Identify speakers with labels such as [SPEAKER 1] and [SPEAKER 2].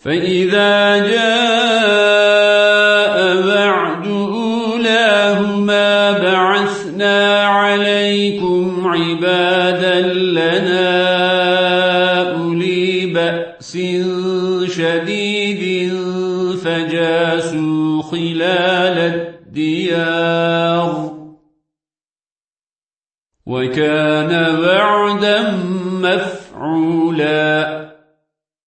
[SPEAKER 1] فإذا جاء بعد أولاهما بعثنا عليكم عبادا لنا أولي بأس شديد فجاسوا خلال الديار. وكان بعدا مفعولا.